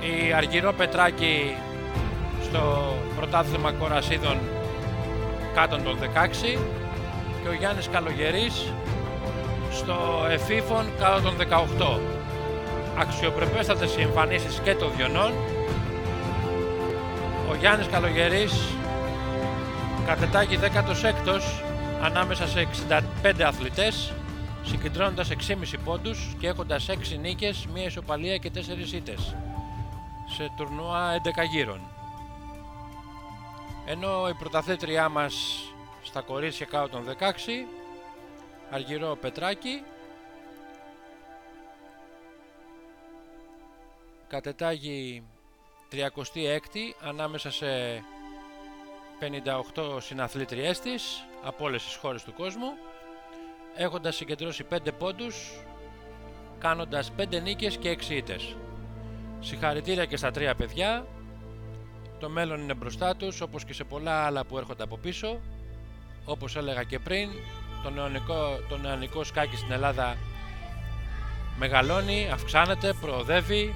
η Αργυρό Πετράκη στο πρωτάθλημα Κορασίδων κάτω των 16 και ο Γιάννης Καλογερής στο Εφήφων κάτω των 18 αξιοπρεπέστατες οι εμφανίσεις και των Διονών. Ο Γιάννης Καλογερής Κατετάγει 16ος ανάμεσα σε 65 αθλητές συγκεντρώνοντας 6,5 πόντους και έχοντας 6 νίκες, μία ισοπαλία και 4 ήττες σε τουρνουά 11 γύρων. Ενώ η πρωταθλήτριά μας στα κορίτσια κάτω των 16, Αργυρό Πετράκη, κατετάγει 36η ανάμεσα σε 58 συναθλήτριές της από όλες τις χώρες του κόσμου έχοντας συγκεντρώσει 5 πόντους κάνοντας 5 νίκες και 6 ήττες. Συγχαρητήρια και στα τρία παιδιά. Το μέλλον είναι μπροστά τους όπως και σε πολλά άλλα που έρχονται από πίσω. Όπως έλεγα και πριν το νεανικό, το νεανικό σκάκι στην Ελλάδα μεγαλώνει, αυξάνεται, προοδεύει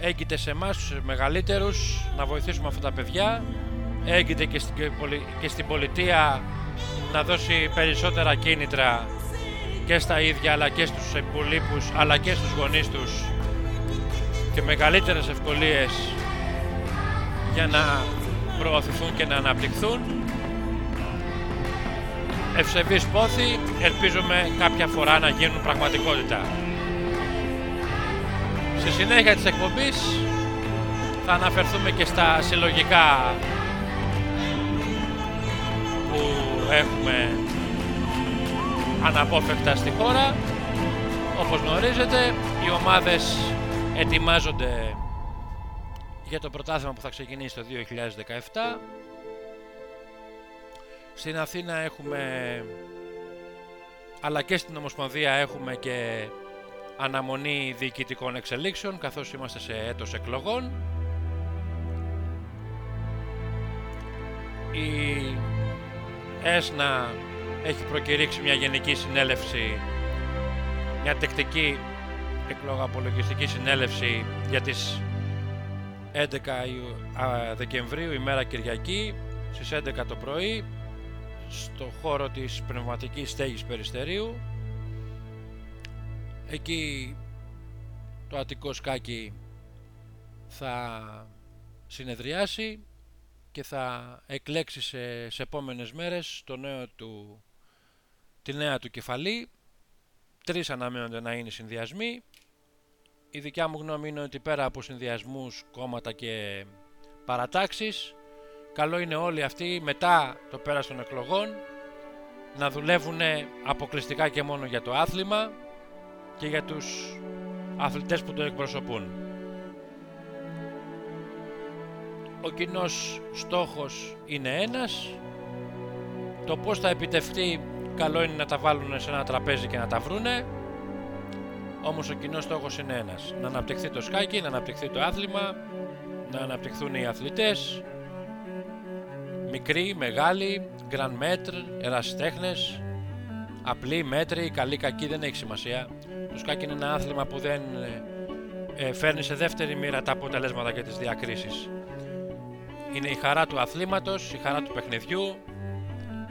έγκυται σε εμάς τους μεγαλύτερους να βοηθήσουμε αυτά τα παιδιά έγκυται και στην, και στην πολιτεία να δώσει περισσότερα κίνητρα και στα ίδια αλλά και στους υπολείπους αλλά και στους γονείς τους και μεγαλύτερες ευκολίες για να προωθηθούν και να αναπτυχθούν ευσεβείς πόθη ελπίζουμε κάποια φορά να γίνουν πραγματικότητα. Στη συνέχεια της εκπομπής θα αναφερθούμε και στα συλλογικά που έχουμε αναπόφευκτα στη χώρα. Όπως γνωρίζετε, οι ομάδες ετοιμάζονται για το πρωτάθλημα που θα ξεκινήσει το 2017. Στην Αθήνα έχουμε, αλλά και στην Ομοσπονδία έχουμε και αναμονή διοικητικών εξελίξεων καθώς είμαστε σε έτος εκλογών. Η ΕΣΝΑ έχει προκηρύξει μια γενική συνέλευση, μια τεκτική εκλογαπολογιστική συνέλευση για τις 11 Δεκεμβρίου, ημέρα Κυριακή, στις 11 το πρωί, στο χώρο της πνευματικής στέγης Περιστερίου. Εκεί το Αττικό Σκάκι θα συνεδριάσει και θα εκλέξει σε, σε επόμενες μέρες το νέο του, τη νέα του κεφαλή. Τρεις αναμένονται να είναι συνδυασμοί. Η δικιά μου γνώμη είναι ότι πέρα από συνδυασμούς, κόμματα και παρατάξεις, καλό είναι όλοι αυτοί μετά το πέρας των εκλογών να δουλεύουν αποκλειστικά και μόνο για το άθλημα και για τους αθλητές που το εκπροσωπούν. Ο κοινός στόχος είναι ένας, το πώς θα επιτευχθεί καλό είναι να τα βάλουν σε ένα τραπέζι και να τα βρούνε, όμως ο κοινός στόχος είναι ένας, να αναπτυχθεί το σκάκι, να αναπτυχθεί το άθλημα, να αναπτυχθούν οι αθλητές, μικροί, μεγάλοι, grand maître, ερασιτέχνες, απλοί, μέτροι, καλοί, κακοί, δεν έχει σημασία. Το σκάκι είναι ένα άθλημα που δεν ε, ε, φέρνει σε δεύτερη μοίρα τα αποτελέσματα και τις διακρίσεις. Είναι η χαρά του αθλήματος, η χαρά του παιχνιδιού,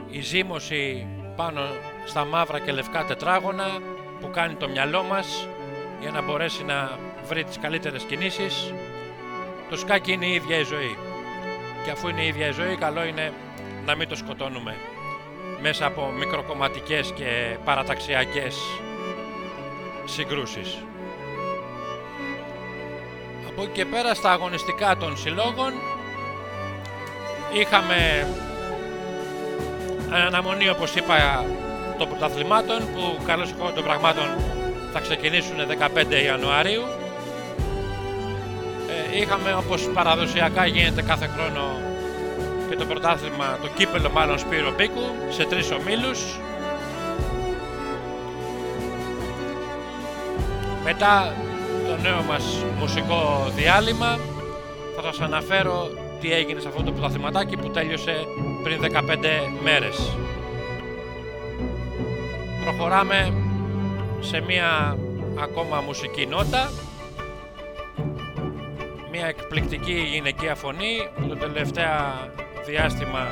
η ζήμωση πάνω στα μαύρα και λευκά τετράγωνα που κάνει το μυαλό μας για να μπορέσει να βρει τις καλύτερες κινήσεις. Το σκάκι είναι η ίδια η ζωή και αφού είναι η ίδια η ζωή καλό είναι να μην το σκοτώνουμε μέσα από μικροκομματικές και παραταξιακές συγκρούσεις. Από εκεί και πέρα στα αγωνιστικά των συλλόγων είχαμε αναμονή όπως είπα των πρωταθλημάτων που καλώς των πραγμάτων θα ξεκινήσουν 15 Ιανουαρίου ε, είχαμε όπως παραδοσιακά γίνεται κάθε χρόνο και το πρωτάθλημα, το κύπελο μάλλον Σπύρο Πίκου σε τρεις ομίλους μετά το νέο μας μουσικό διάλειμμα θα σας αναφέρω τι έγινε σε αυτό το πρωταθληματάκι που τέλειωσε πριν 15 μέρες. Προχωράμε σε μία ακόμα μουσική νότα μια εκπληκτική γυναικεία φωνή που το τελευταία διάστημα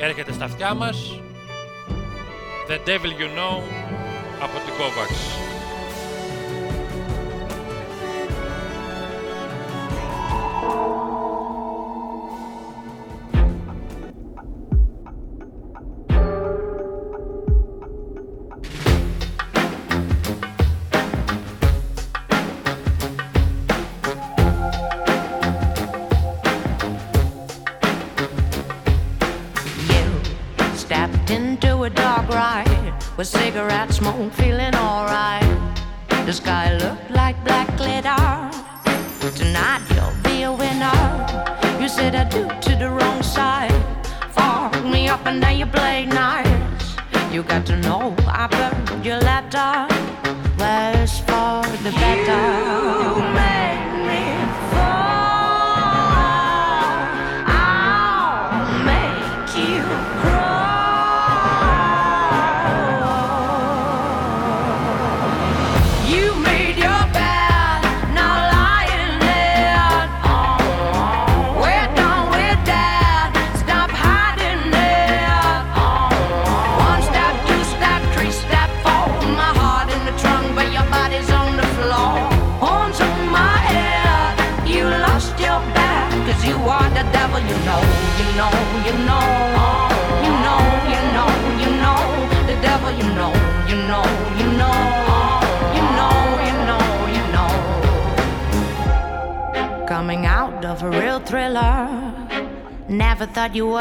έρχεται στα αυτιά μας The Devil You Know από την Kovacs.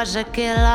haja que ela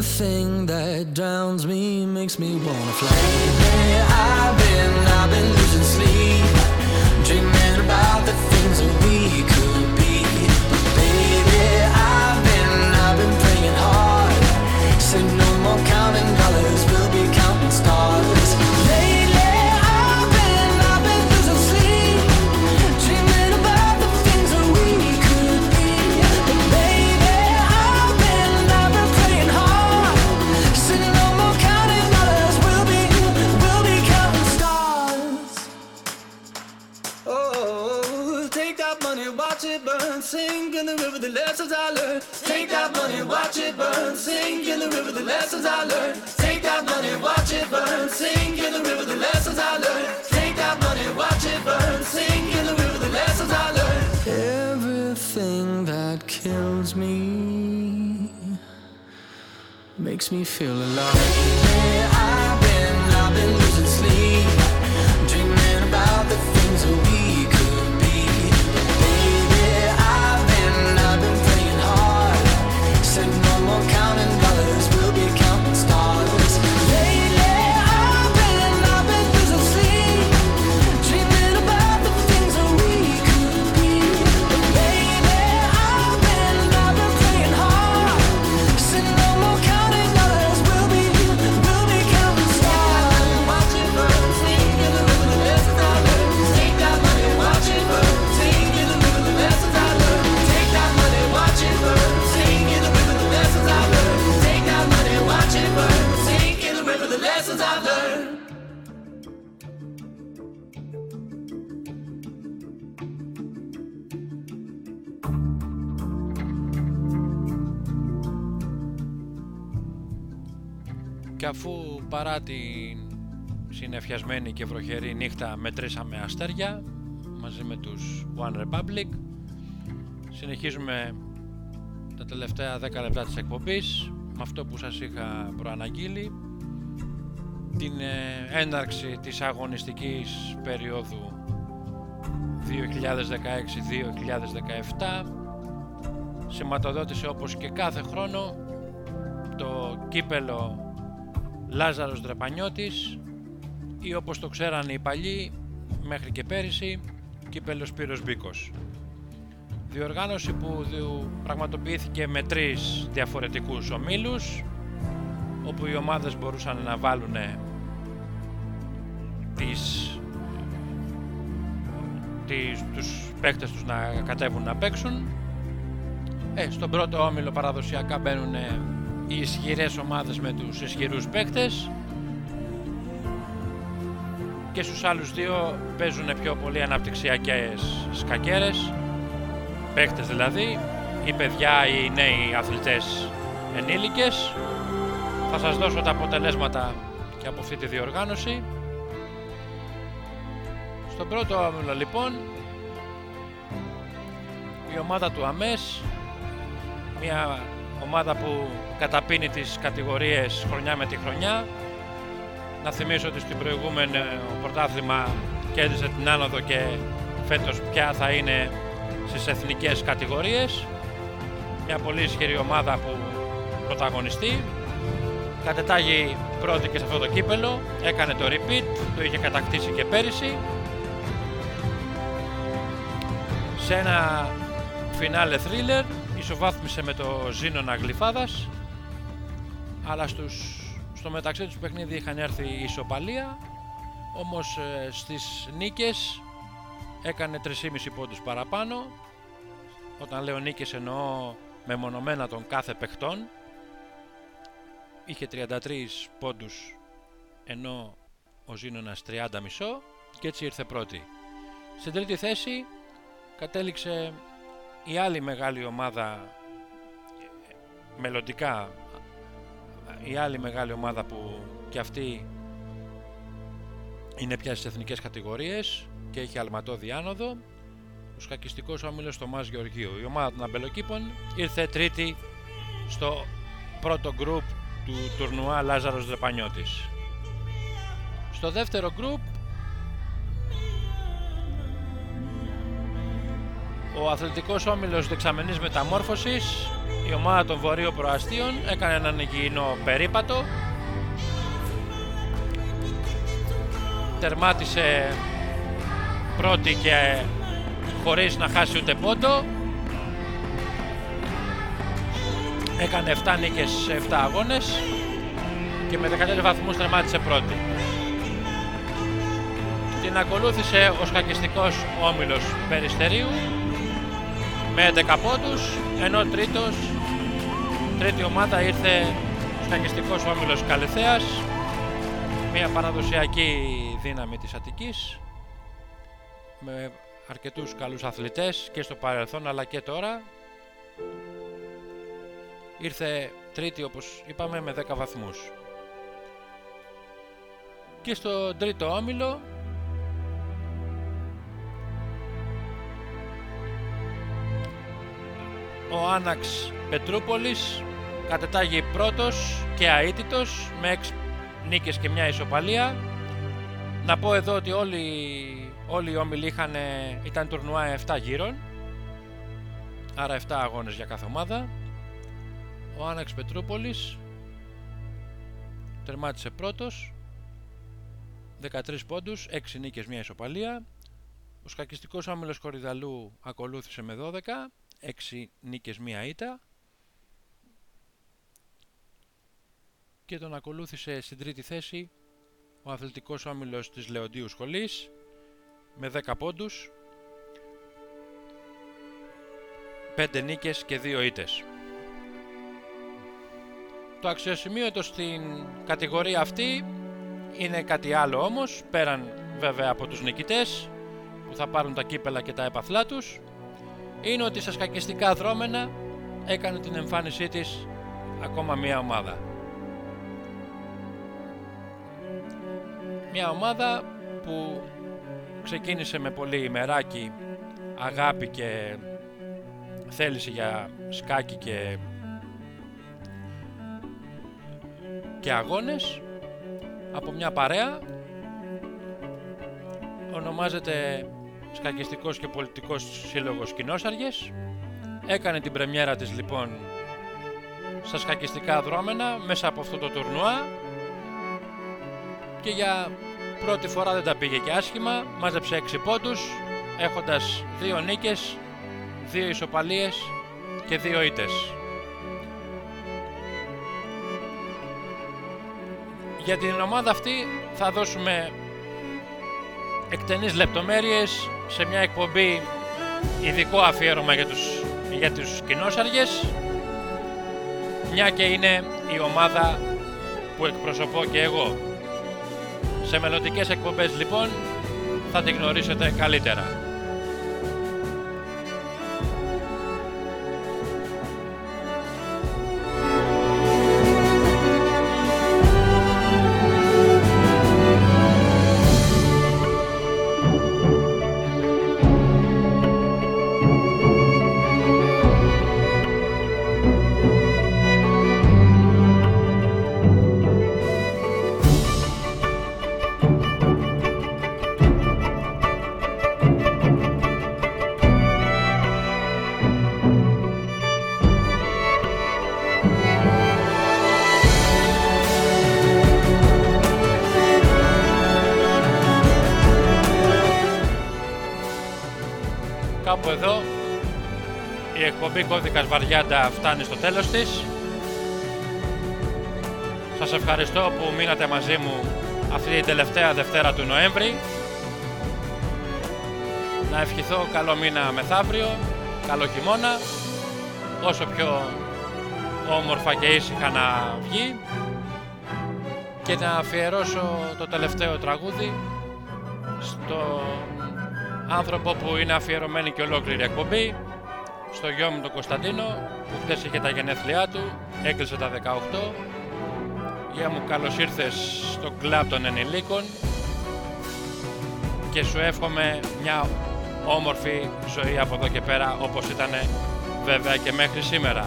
Everything that drowns me makes me wanna fly. I've been, I've been losing sleep, the lessons I learned. Take that money, watch it burn, sing in the river the lessons I learned. Take that money, watch it burn, sing in the river the lessons I learned. Take that money, watch it burn, sing in the river the lessons I learned. Everything that kills me makes me feel alive. Hey, I've been, I've been Και αφού παρά την συνεφιασμένη και βροχερή νύχτα μετρήσαμε αστέρια μαζί με τους One Republic συνεχίζουμε τα τελευταία 10 λεπτά της εκπομπής με αυτό που σας είχα προαναγγείλει την ε, έναρξη της αγωνιστικής περίοδου 2016-2017 σηματοδότησε όπως και κάθε χρόνο το κύπελο Λάζαρος Δρεπανιώτης ή όπως το ξέρανε οι παλιοί μέχρι και πέρυσι κύπελο Σπύρος Μπίκος. Διοργάνωση που διου- πραγματοποιήθηκε με τρεις διαφορετικούς ομίλους όπου οι ομάδες μπορούσαν να βάλουν τις, τις, τους παίκτες τους να κατέβουν να παίξουν. Ε, στον πρώτο όμιλο παραδοσιακά μπαίνουν οι ισχυρές ομάδες με τους ισχυρούς παίκτες. Και στους άλλους δύο παίζουν πιο πολύ αναπτυξιακές σκακέρες. Παίκτες δηλαδή οι παιδιά ή οι νέοι αθλητές ενήλικες. Θα σας δώσω τα αποτελέσματα και από αυτή τη διοργάνωση. Στον πρώτο όμιλο λοιπόν η ομάδα του ΑΜΕΣ μια ομάδα που καταπίνει τις κατηγορίες χρονιά με τη χρονιά. Να θυμίσω ότι στην προηγούμενη πρωτάθλημα κέρδισε την άνοδο και φέτος πια θα είναι στις εθνικές κατηγορίες. Μια πολύ ισχυρή ομάδα που πρωταγωνιστεί. Κατετάγει πρώτη και σε αυτό το κύπελο, έκανε το repeat, το είχε κατακτήσει και πέρυσι. Σε ένα φινάλε thriller ισοβάθμισε με το Ζήνωνα Γλυφάδας αλλά στους, στο μεταξύ τους παιχνίδι είχαν έρθει η ισοπαλία όμως ε, στις νίκες έκανε 3,5 πόντους παραπάνω όταν λέω νίκες εννοώ μεμονωμένα των κάθε παιχτών είχε 33 πόντους ενώ ο Ζήνωνας 30 μισό και έτσι ήρθε πρώτη. Στην τρίτη θέση κατέληξε η άλλη μεγάλη ομάδα μελλοντικά η άλλη μεγάλη ομάδα που και αυτή είναι πια στις εθνικές κατηγορίες και έχει αλματό διάνοδο ο σκακιστικός όμιλος Μάς Γεωργίου. Η ομάδα των αμπελοκήπων ήρθε τρίτη στο πρώτο γκρουπ του τουρνουά Λάζαρος Δεπανιώτης. Στο δεύτερο γκρουπ ο αθλητικός όμιλος δεξαμενής μεταμόρφωσης η ομάδα των βορείων προαστίων έκανε έναν υγιεινό περίπατο. Τερμάτισε πρώτη και χωρίς να χάσει ούτε πόντο. Έκανε 7 νίκες σε 7 αγώνες και με 15 βαθμούς τερμάτισε πρώτη. Την ακολούθησε ο σκακιστικός όμιλος Περιστερίου με 10 πόντους ενώ τρίτος τρίτη ομάδα ήρθε ο σκακιστικός όμιλος Καλυθέας. Μια παραδοσιακή δύναμη της Αττικής με αρκετούς καλούς αθλητές και στο παρελθόν αλλά και τώρα. Ήρθε τρίτη όπως είπαμε με 10 βαθμούς. Και στο τρίτο όμιλο ο Άναξ Πετρούπολης κατετάγει πρώτος και αίτητος με 6 νίκες και μια ισοπαλία. Να πω εδώ ότι όλοι, όλοι οι όμιλοι είχαν, ήταν τουρνουά 7 γύρων άρα 7 αγώνες για κάθε ομάδα. Ο Άναξ Πετρούπολης τερμάτισε πρώτος 13 πόντους, 6 νίκες, μια ισοπαλία. Ο σκακιστικός όμιλος Κορυδαλού ακολούθησε με 12 6 νίκες, μία ήττα και τον ακολούθησε στην τρίτη θέση ο αθλητικός όμιλος της Λεοντίου Σχολής με 10 πόντους 5 νίκες και 2 ήττες. Το αξιοσημείωτο στην κατηγορία αυτή είναι κάτι άλλο όμως, πέραν βέβαια από τους νικητές που θα πάρουν τα κύπελα και τα έπαθλά τους, είναι ότι στα σκακιστικά δρόμενα έκανε την εμφάνισή της ακόμα μία ομάδα. Μια ομάδα που ξεκίνησε με πολύ ημεράκι, αγάπη και θέληση για σκάκι και, και αγώνες από μια παρέα. Ονομάζεται Σκακιστικός και Πολιτικός Σύλλογος Κοινόσαργες. Έκανε την πρεμιέρα της λοιπόν στα σκακιστικά δρόμενα μέσα από αυτό το τουρνουά και για πρώτη φορά δεν τα πήγε και άσχημα μάζεψε 6 πόντους έχοντας 2 νίκες, 2 ισοπαλίες και 2 ήτες. Για την ομάδα αυτή θα δώσουμε εκτενείς λεπτομέρειες σε μια εκπομπή ειδικό αφιέρωμα για τους, για τους κοινόσαργες μια και είναι η ομάδα που εκπροσωπώ και εγώ. Σε μελλοντικές εκπομπές λοιπόν θα την γνωρίσετε καλύτερα. Βαριάντα φτάνει στο τέλος της. Σας ευχαριστώ που μείνατε μαζί μου αυτή την τελευταία Δευτέρα του Νοέμβρη. Να ευχηθώ καλό μήνα μεθαύριο, καλό χειμώνα, όσο πιο όμορφα και ήσυχα να βγει και να αφιερώσω το τελευταίο τραγούδι στο άνθρωπο που είναι αφιερωμένη και ολόκληρη εκπομπή στο γιο μου τον Κωνσταντίνο που χτες είχε τα γενέθλιά του, έκλεισε τα 18 Γεια μου καλώς ήρθες στο κλαμπ των ενηλίκων και σου εύχομαι μια όμορφη ζωή από εδώ και πέρα όπως ήταν βέβαια και μέχρι σήμερα.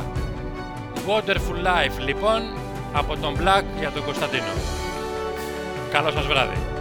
Wonderful Life λοιπόν από τον Black για τον Κωνσταντίνο. Καλό σας βράδυ.